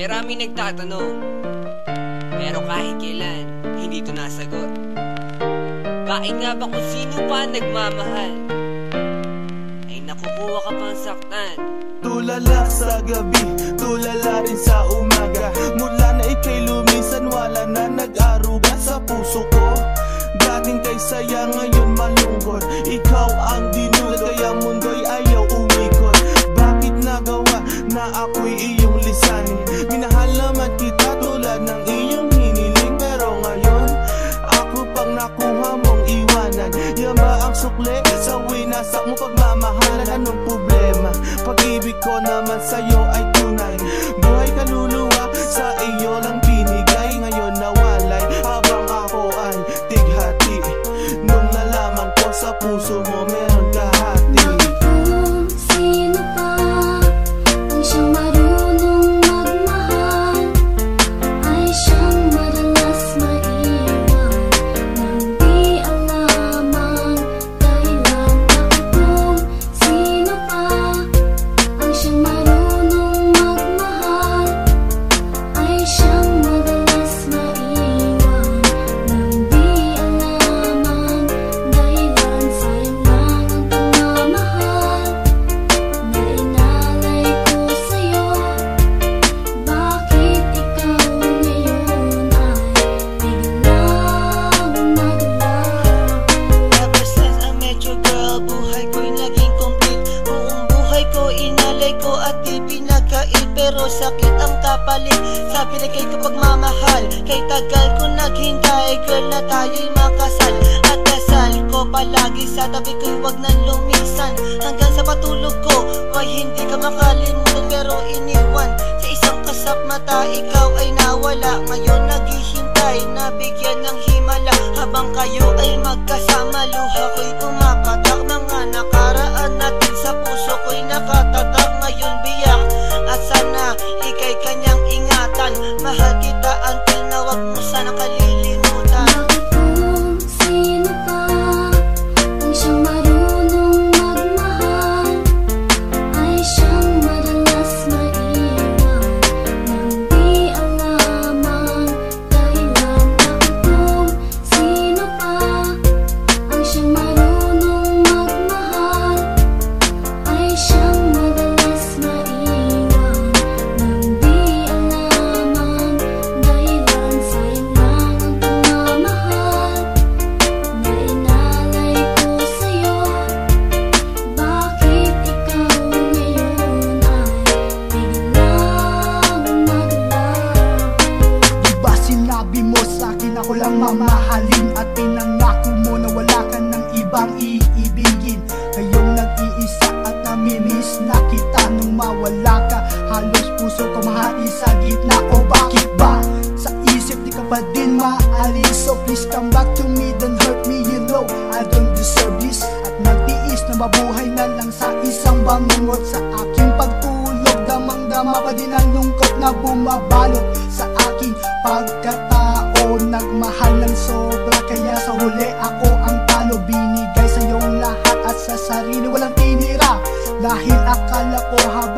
Marami nagtatanong Pero kahit kailan Hindi ito nasagot. Bakit nga ba kung sino pa nagmamahal? Ay nakukuha ka pang saktan. Tulala sa gabi, tulala rin sa umaga. Mula na ikay lumisan, wala na nag-aruga sa puso ko. Dating kay saya, ngayon malungkot. Ikaw ang dinulad, kaya mundo'y ayaw umikot. Bakit nagawa na ako'y iyong ba ang sukle sa winasak mo pagmamahalan? Anong problema? Pag-ibig ko naman sa'yo ay tunay Buhay kaluluwa sa iyo lang kapalit Sa pinagay ko pagmamahal Kay tagal ko naghintay Girl na tayo'y makasal. At dasal ko palagi sa tabi ko'y wag nang lumisan. Hanggang sa patulog ko Why hindi ka makalimutan pero iniwan. Sa isang kasap mata ikaw ay nawala. Ngayon naghihintay na bigyan ng himala. Habang kayo ay magkasama Luha ko'y pumapatak sinabi mo sa akin ako lang mamahalin At pinangako mo na wala ka ng ibang iibigin. Ngayong nag-iisa at namimiss na kita Nung mawala ka. Halos puso ko mahati sa gitna O bakit ba? Sa isip di ka pa din maalis. So please come back to me, don't hurt me, you know I don't deserve this. At nagtiis na mabuhay na lang sa isang bangungot. Sa aking pagtulog Damang-dama pa din ang lungkot na bumabalot. Sa aking ako nagmahal ng sobra Kaya sa huli ako ang talo. Binigay sa iyong lahat at sa sarili walang tinira. Dahil akala ko habang